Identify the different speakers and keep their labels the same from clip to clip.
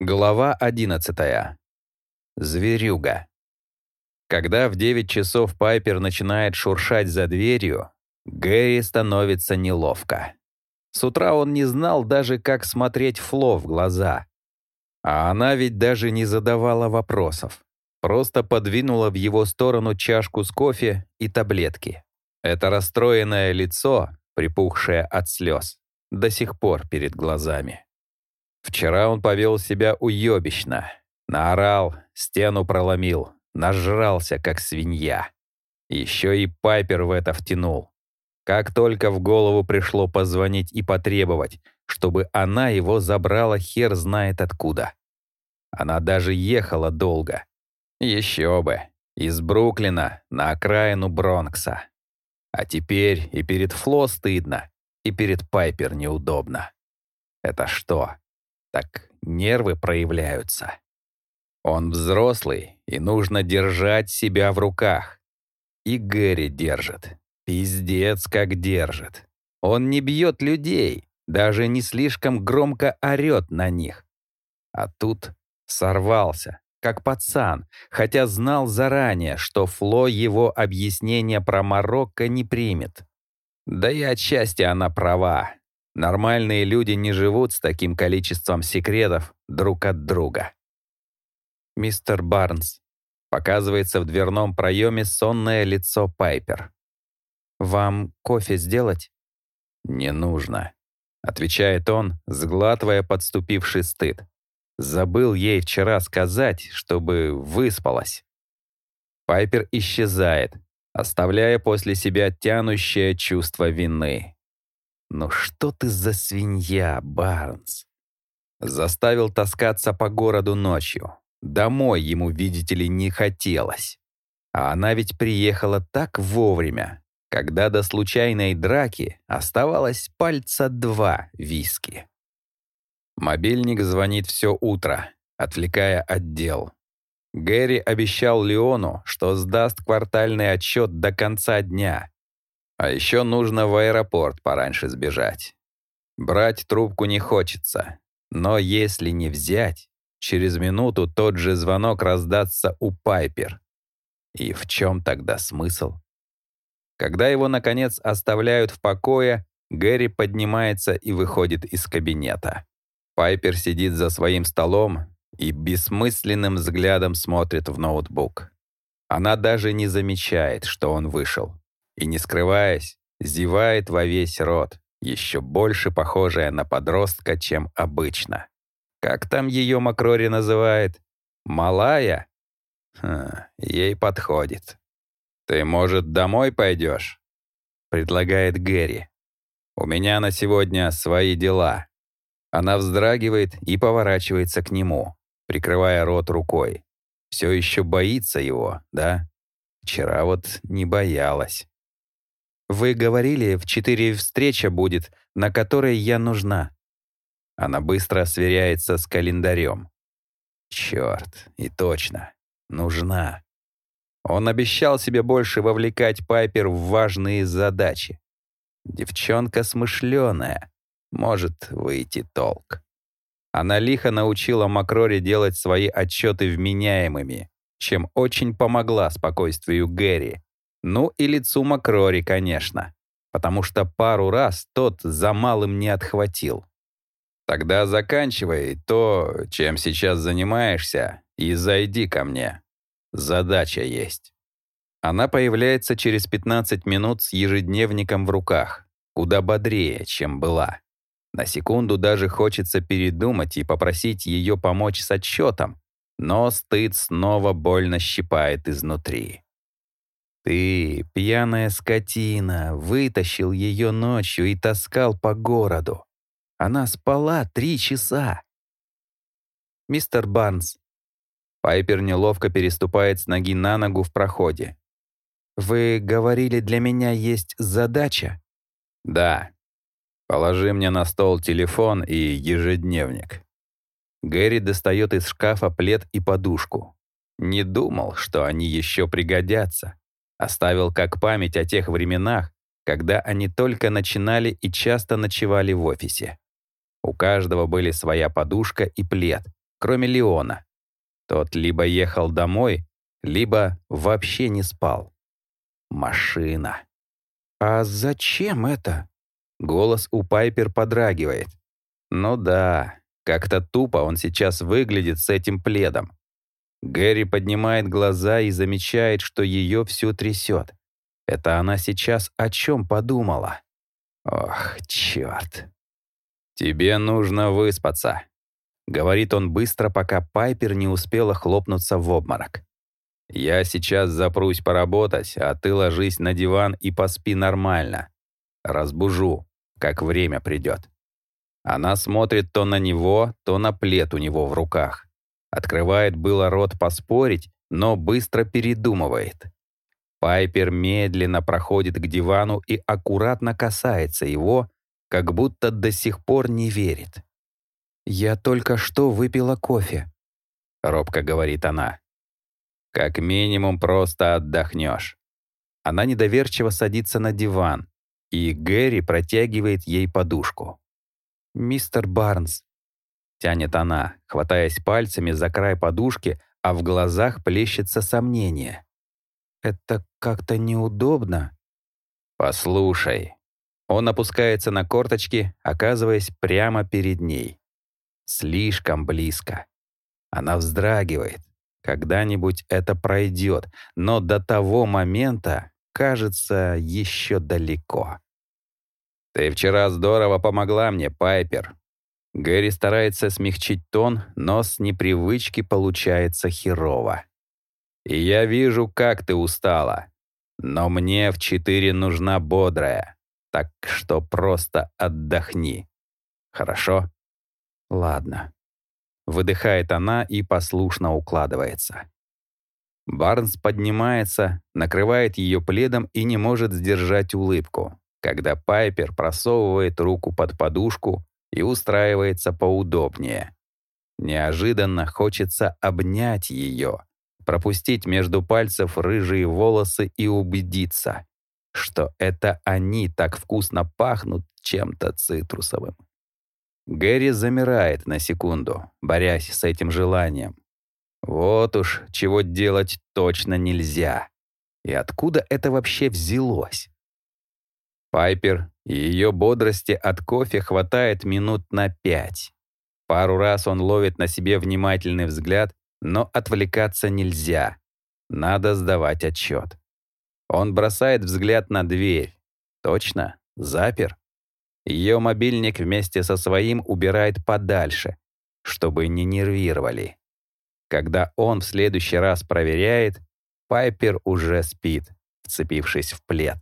Speaker 1: Глава 11. Зверюга. Когда в 9 часов Пайпер начинает шуршать за дверью, Гэри становится неловко. С утра он не знал даже, как смотреть Фло в глаза. А она ведь даже не задавала вопросов. Просто подвинула в его сторону чашку с кофе и таблетки. Это расстроенное лицо, припухшее от слез, до сих пор перед глазами. Вчера он повел себя уебищно. Наорал, стену проломил, нажрался, как свинья. Еще и Пайпер в это втянул. Как только в голову пришло позвонить и потребовать, чтобы она его забрала хер знает откуда. Она даже ехала долго. Еще бы. Из Бруклина на окраину Бронкса. А теперь и перед Фло стыдно, и перед Пайпер неудобно. Это что, так нервы проявляются. Он взрослый, и нужно держать себя в руках. И Гэри держит. Пиздец, как держит. Он не бьет людей, даже не слишком громко орет на них. А тут сорвался, как пацан, хотя знал заранее, что Фло его объяснение про Марокко не примет. Да и отчасти она права. Нормальные люди не живут с таким количеством секретов друг от друга. Мистер Барнс. Показывается в дверном проеме сонное лицо Пайпер. «Вам кофе сделать?» «Не нужно», — отвечает он, сглатывая подступивший стыд. Забыл ей вчера сказать, чтобы выспалась. Пайпер исчезает, оставляя после себя тянущее чувство вины. «Ну что ты за свинья, Барнс?» Заставил таскаться по городу ночью. Домой ему, видите ли, не хотелось. А она ведь приехала так вовремя, когда до случайной драки оставалось пальца два виски. Мобильник звонит все утро, отвлекая от дел. Гэри обещал Леону, что сдаст квартальный отчет до конца дня, а еще нужно в аэропорт пораньше сбежать. Брать трубку не хочется, но если не взять, через минуту тот же звонок раздастся у Пайпер. И в чем тогда смысл? Когда его, наконец, оставляют в покое, Гэри поднимается и выходит из кабинета. Пайпер сидит за своим столом и бессмысленным взглядом смотрит в ноутбук. Она даже не замечает, что он вышел и, не скрываясь, зевает во весь рот, еще больше похожая на подростка, чем обычно. Как там ее Макрори называет? Малая? Хм, ей подходит. «Ты, может, домой пойдешь?» — предлагает Гэри. «У меня на сегодня свои дела». Она вздрагивает и поворачивается к нему, прикрывая рот рукой. Все еще боится его, да? Вчера вот не боялась. Вы говорили, в четыре встреча будет, на которой я нужна. Она быстро сверяется с календарем. Черт, и точно, нужна. Он обещал себе больше вовлекать Пайпер в важные задачи. Девчонка смышленая, может выйти толк. Она лихо научила Макроре делать свои отчеты вменяемыми, чем очень помогла спокойствию Гэри, ну и лицу Макрори, конечно, потому что пару раз тот за малым не отхватил. Тогда заканчивай то, чем сейчас занимаешься, и зайди ко мне. Задача есть. Она появляется через 15 минут с ежедневником в руках, куда бодрее, чем была. На секунду даже хочется передумать и попросить ее помочь с отчетом, но стыд снова больно щипает изнутри. Ты, пьяная скотина, вытащил ее ночью и таскал по городу. Она спала три часа. Мистер Барнс. Пайпер неловко переступает с ноги на ногу в проходе. Вы говорили, для меня есть задача? Да. Положи мне на стол телефон и ежедневник. Гэри достает из шкафа плед и подушку. Не думал, что они еще пригодятся. Оставил как память о тех временах, когда они только начинали и часто ночевали в офисе. У каждого были своя подушка и плед, кроме Леона. Тот либо ехал домой, либо вообще не спал. Машина.
Speaker 2: «А зачем это?»
Speaker 1: Голос у Пайпер подрагивает. «Ну да, как-то тупо он сейчас выглядит с этим пледом. Гэри поднимает глаза и замечает, что ее всю трясет. Это она сейчас о чем подумала? Ох, черт. «Тебе нужно выспаться», — говорит он быстро, пока Пайпер не успела хлопнуться в обморок. «Я сейчас запрусь поработать, а ты ложись на диван и поспи нормально. Разбужу, как время придет». Она смотрит то на него, то на плед у него в руках. Открывает было рот поспорить, но быстро передумывает. Пайпер медленно проходит к дивану и аккуратно касается его, как будто до сих пор не верит.
Speaker 2: «Я только что выпила кофе», —
Speaker 1: робко говорит она. «Как минимум просто отдохнешь». Она недоверчиво садится на диван, и Гэри протягивает ей подушку.
Speaker 2: «Мистер Барнс», — тянет она, хватаясь пальцами за край подушки, а в глазах плещется сомнение. «Это как-то неудобно».
Speaker 1: «Послушай». Он опускается на корточки, оказываясь прямо перед ней. Слишком близко. Она вздрагивает. Когда-нибудь это пройдет, но до того момента, кажется, еще далеко. «Ты вчера здорово помогла мне, Пайпер». Гэри старается смягчить тон, но с непривычки получается херово. «И я вижу, как ты устала. Но мне в четыре нужна бодрая, так что просто отдохни. Хорошо?» «Ладно». Выдыхает она и послушно укладывается. Барнс поднимается, накрывает ее пледом и не может сдержать улыбку когда Пайпер просовывает руку под подушку и устраивается поудобнее. Неожиданно хочется обнять ее, пропустить между пальцев рыжие волосы и убедиться, что это они так вкусно пахнут чем-то цитрусовым. Гэри замирает на секунду, борясь с этим желанием. Вот уж чего делать точно нельзя. И откуда это вообще взялось? Пайпер ее бодрости от кофе хватает минут на пять. Пару раз он ловит на себе внимательный взгляд, но отвлекаться нельзя. Надо сдавать отчет. Он бросает взгляд на дверь. Точно, запер. Ее мобильник вместе со своим убирает подальше, чтобы не нервировали. Когда он в следующий раз проверяет, Пайпер уже спит, вцепившись в плед.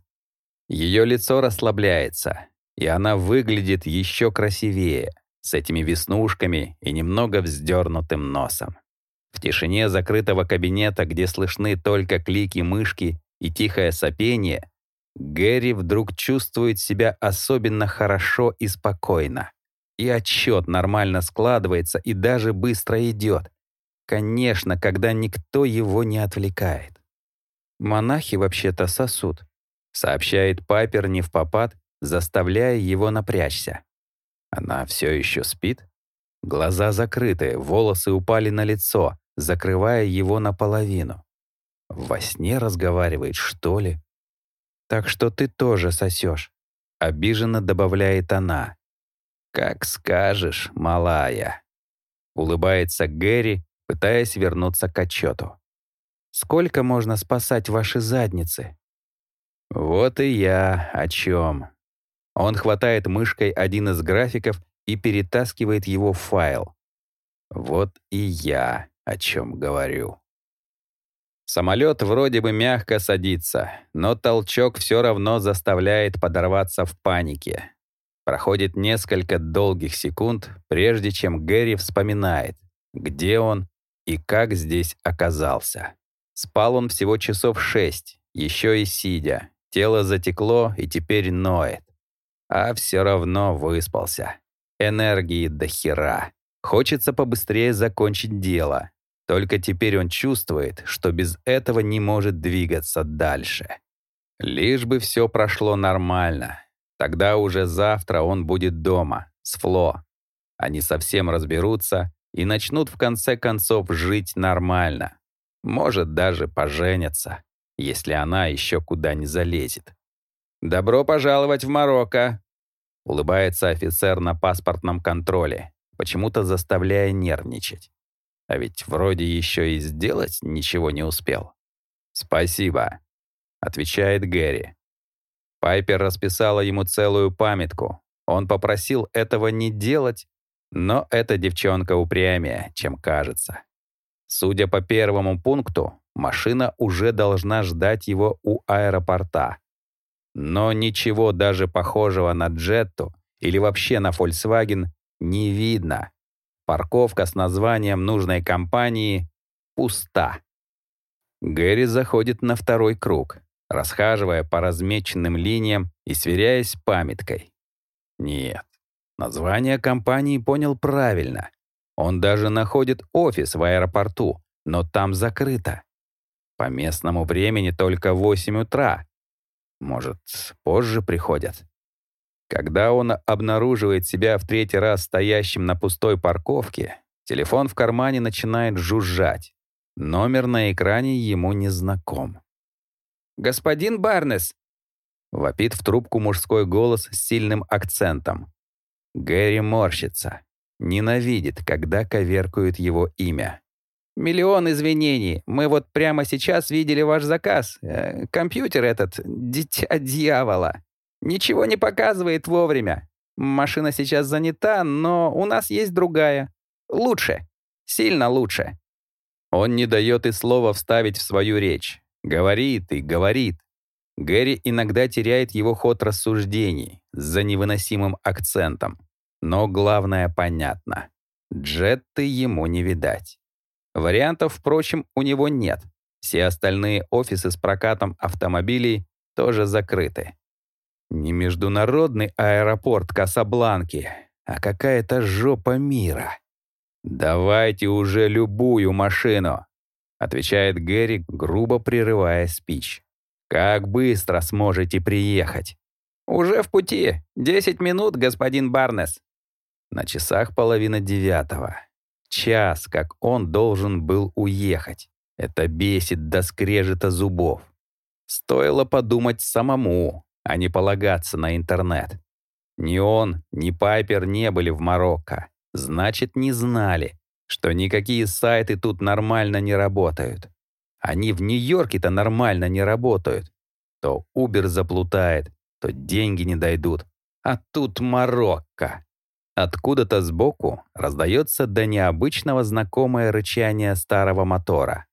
Speaker 1: Ее лицо расслабляется, и она выглядит еще красивее, с этими веснушками и немного вздернутым носом. В тишине закрытого кабинета, где слышны только клики мышки и тихое сопение, Гэри вдруг чувствует себя особенно хорошо и спокойно. И отчет нормально складывается и даже быстро идет. Конечно, когда никто его не отвлекает.
Speaker 2: Монахи вообще-то сосуд,
Speaker 1: сообщает Пайпер не в попад, заставляя его напрячься. Она все еще спит? Глаза закрыты, волосы упали на лицо, закрывая его наполовину. Во сне разговаривает, что ли?
Speaker 2: Так что ты тоже сосешь.
Speaker 1: Обиженно добавляет она. «Как скажешь, малая». Улыбается Гэри, пытаясь вернуться к отчету.
Speaker 2: «Сколько можно спасать ваши задницы?»
Speaker 1: Вот и я о чем. Он хватает мышкой один из графиков и перетаскивает его в файл. Вот и я о чем говорю. Самолет вроде бы мягко садится, но толчок все равно заставляет подорваться в панике. Проходит несколько долгих секунд, прежде чем Гэри вспоминает, где он и как здесь оказался. Спал он всего часов шесть, еще и сидя, Тело затекло и теперь ноет. А все равно выспался. Энергии до хера. Хочется побыстрее закончить дело. Только теперь он чувствует, что без этого не может двигаться дальше. Лишь бы все прошло нормально. Тогда уже завтра он будет дома, с Фло. Они совсем разберутся, и начнут в конце концов жить нормально. Может, даже поженятся, если она еще куда не залезет. «Добро пожаловать в Марокко!» — улыбается офицер на паспортном контроле, почему-то заставляя нервничать. А ведь вроде еще и сделать ничего не успел. «Спасибо», — отвечает Гэри. Пайпер расписала ему целую памятку. Он попросил этого не делать, но эта девчонка упрямее, чем кажется. Судя по первому пункту, машина уже должна ждать его у аэропорта. Но ничего даже похожего на Джетту или вообще на Volkswagen не видно. Парковка с названием нужной компании пуста. Гэри заходит на второй круг, расхаживая по размеченным линиям и сверяясь с памяткой. Нет, название компании понял правильно. Он даже находит офис в аэропорту, но там закрыто. По местному времени только 8 утра. Может, позже приходят. Когда он обнаруживает себя в третий раз стоящим на пустой парковке, телефон в кармане начинает жужжать. Номер на экране ему не знаком.
Speaker 2: «Господин Барнес!» — вопит в трубку мужской голос с сильным акцентом.
Speaker 1: Гэри морщится. Ненавидит, когда коверкают его имя.
Speaker 2: «Миллион извинений. Мы вот прямо сейчас видели ваш заказ. Э, компьютер этот, дитя дьявола. Ничего не показывает вовремя. Машина сейчас занята, но у нас есть другая. Лучше. Сильно лучше.
Speaker 1: Он не дает и слова вставить в свою речь. Говорит и говорит. Гэри иногда теряет его ход рассуждений за невыносимым акцентом. Но главное понятно. Джетты ему не видать. Вариантов, впрочем, у него нет. Все остальные офисы с прокатом автомобилей тоже закрыты. Не международный аэропорт Касабланки, а какая-то жопа мира. «Давайте уже любую машину», — отвечает Гэри, грубо прерывая спич. «Как быстро сможете приехать?»
Speaker 2: «Уже в пути. Десять минут, господин Барнес».
Speaker 1: На часах половина девятого. Час, как он должен был уехать. Это бесит до скрежета зубов. Стоило подумать самому, а не полагаться на интернет. Ни он, ни Пайпер не были в Марокко. Значит, не знали, что никакие сайты тут нормально не работают. Они в Нью-Йорке-то нормально не работают. То Uber заплутает, то деньги не дойдут. А тут Марокко. Откуда-то сбоку раздается до необычного знакомое рычание старого мотора.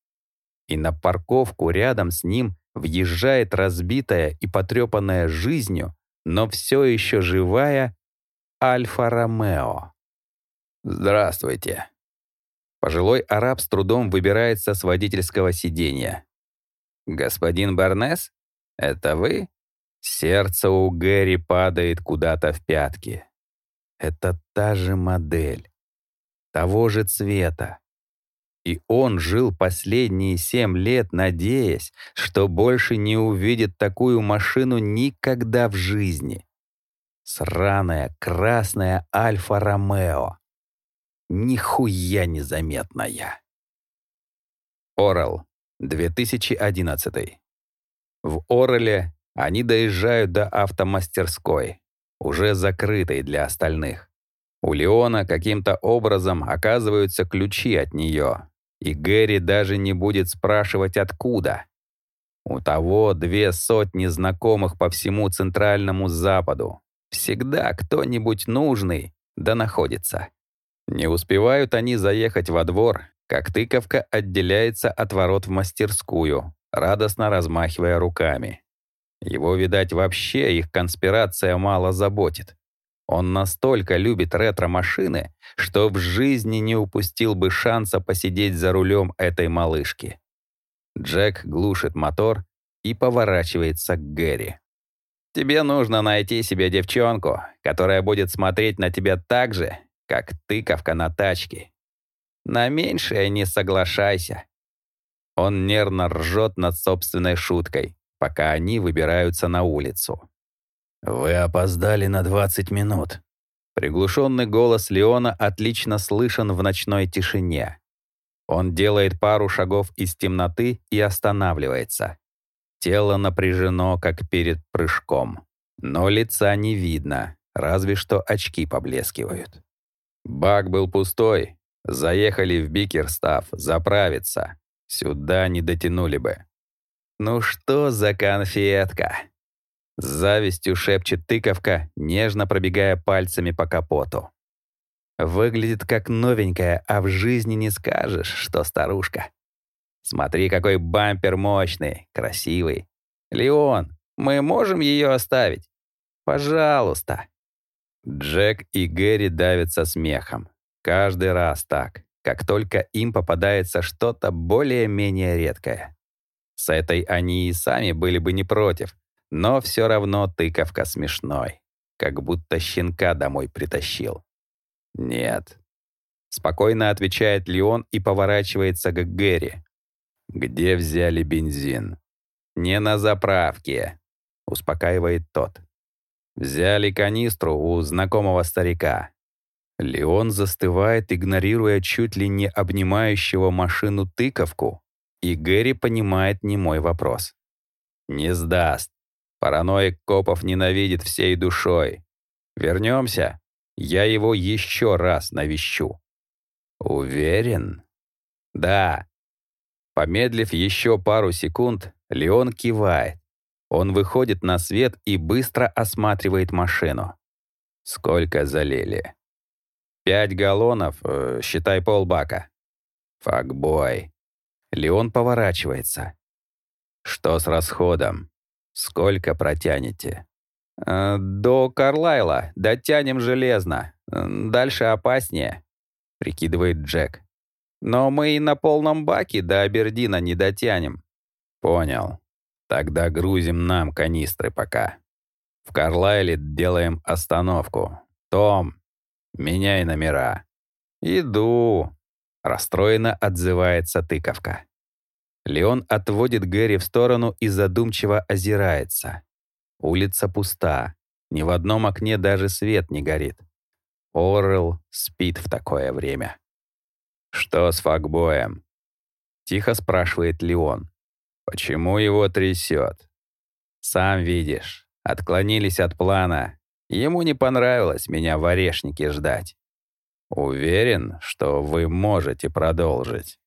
Speaker 1: И на парковку рядом с ним въезжает разбитая и потрепанная жизнью, но все еще живая Альфа-Ромео. «Здравствуйте». Пожилой араб с трудом выбирается с водительского сиденья. «Господин Барнес, это вы?» Сердце у Гэри падает куда-то в пятки. Это та же модель, того же цвета. И он жил последние семь лет, надеясь, что больше не увидит такую машину никогда в жизни. Сраная красная Альфа-Ромео нихуя незаметная. Орел, 2011. В Ореле они доезжают до автомастерской, уже закрытой для остальных. У Леона каким-то образом оказываются ключи от нее, и Гэри даже не будет спрашивать, откуда. У того две сотни знакомых по всему Центральному Западу. Всегда кто-нибудь нужный да находится. Не успевают они заехать во двор, как тыковка отделяется от ворот в мастерскую, радостно размахивая руками. Его, видать, вообще их конспирация мало заботит. Он настолько любит ретро-машины, что в жизни не упустил бы шанса посидеть за рулем этой малышки. Джек глушит мотор и поворачивается к Гэри. «Тебе нужно найти себе девчонку, которая будет смотреть на тебя так же, как тыковка на тачке. На меньшее не соглашайся. Он нервно ржет над собственной шуткой, пока они выбираются на улицу. «Вы опоздали на 20 минут», — Приглушенный голос Леона отлично слышен в ночной тишине. Он делает пару шагов из темноты и останавливается. Тело напряжено, как перед прыжком. Но лица не видно, разве что очки поблескивают. Бак был пустой. Заехали в Бикерстав заправиться. Сюда не дотянули бы. «Ну что за конфетка?» С завистью шепчет тыковка, нежно пробегая пальцами по капоту. Выглядит как новенькая, а в жизни не скажешь, что старушка. Смотри, какой бампер мощный, красивый. Леон, мы можем ее оставить? Пожалуйста. Джек и Гэри давятся смехом. Каждый раз так, как только им попадается что-то более-менее редкое. С этой они и сами были бы не против, но все равно тыковка смешной, как будто щенка домой притащил. «Нет». Спокойно отвечает Леон и поворачивается к Гэри. «Где взяли бензин?» «Не на заправке», — успокаивает тот. «Взяли канистру у знакомого старика». Леон застывает, игнорируя чуть ли не обнимающего машину тыковку, и Гэри понимает немой вопрос. «Не сдаст. Параноик Копов ненавидит всей душой. Вернемся?» Я его еще раз навещу. Уверен? Да. Помедлив еще пару секунд, Леон кивает. Он выходит на свет и быстро осматривает машину. Сколько залили? Пять галлонов, э, считай полбака. Факбой. Леон поворачивается. Что с расходом? Сколько протянете? Э, «До Карлайла. Дотянем железно. Дальше опаснее», — прикидывает Джек. «Но мы и на полном баке до Абердина не дотянем». «Понял. Тогда грузим нам канистры пока. В Карлайле делаем остановку. Том, меняй номера». «Иду», — расстроенно отзывается тыковка. Леон отводит Гэри в сторону и задумчиво озирается. Улица пуста. Ни в одном окне даже свет не горит. Орел спит в такое время. «Что с факбоем?» Тихо спрашивает Леон. «Почему его трясет?» «Сам видишь. Отклонились от плана. Ему не понравилось меня в орешнике ждать. Уверен, что вы можете продолжить?»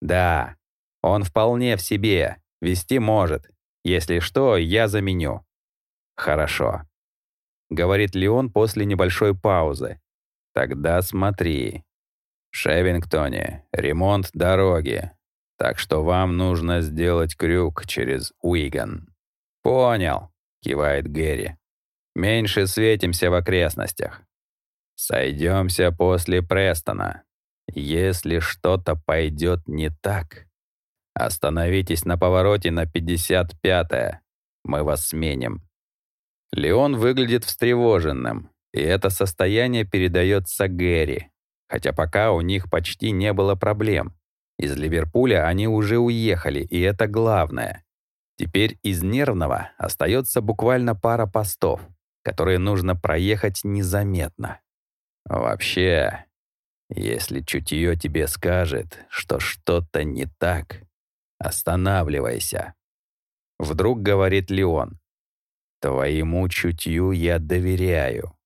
Speaker 1: «Да, он вполне в себе. Вести может. Если что, я заменю». «Хорошо», — говорит Леон после небольшой паузы. «Тогда смотри. Шевингтоне ремонт дороги, так что вам нужно сделать крюк через Уиган». «Понял», — кивает Гэри. «Меньше светимся в окрестностях. Сойдемся после Престона. Если что-то пойдет не так, Остановитесь на повороте на 55-е. Мы вас сменим. Леон выглядит встревоженным, и это состояние передается Гэри, хотя пока у них почти не было проблем. Из Ливерпуля они уже уехали, и это главное. Теперь из нервного остается буквально пара постов, которые нужно проехать незаметно. Вообще, если чутье тебе скажет, что что-то не так, Останавливайся. Вдруг говорит Леон. Твоему чутью я доверяю.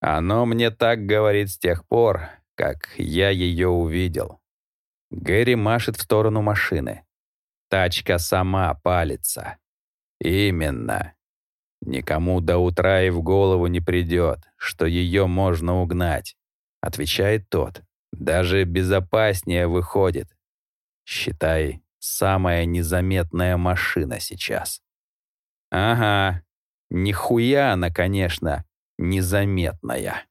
Speaker 1: Оно мне так говорит с тех пор, как я ее увидел. Гэри машет в сторону машины. Тачка сама палится. Именно. Никому до утра и в голову не придет, что ее можно угнать, отвечает тот. Даже безопаснее выходит. Считай, Самая незаметная машина сейчас. Ага, нихуя она, конечно, незаметная.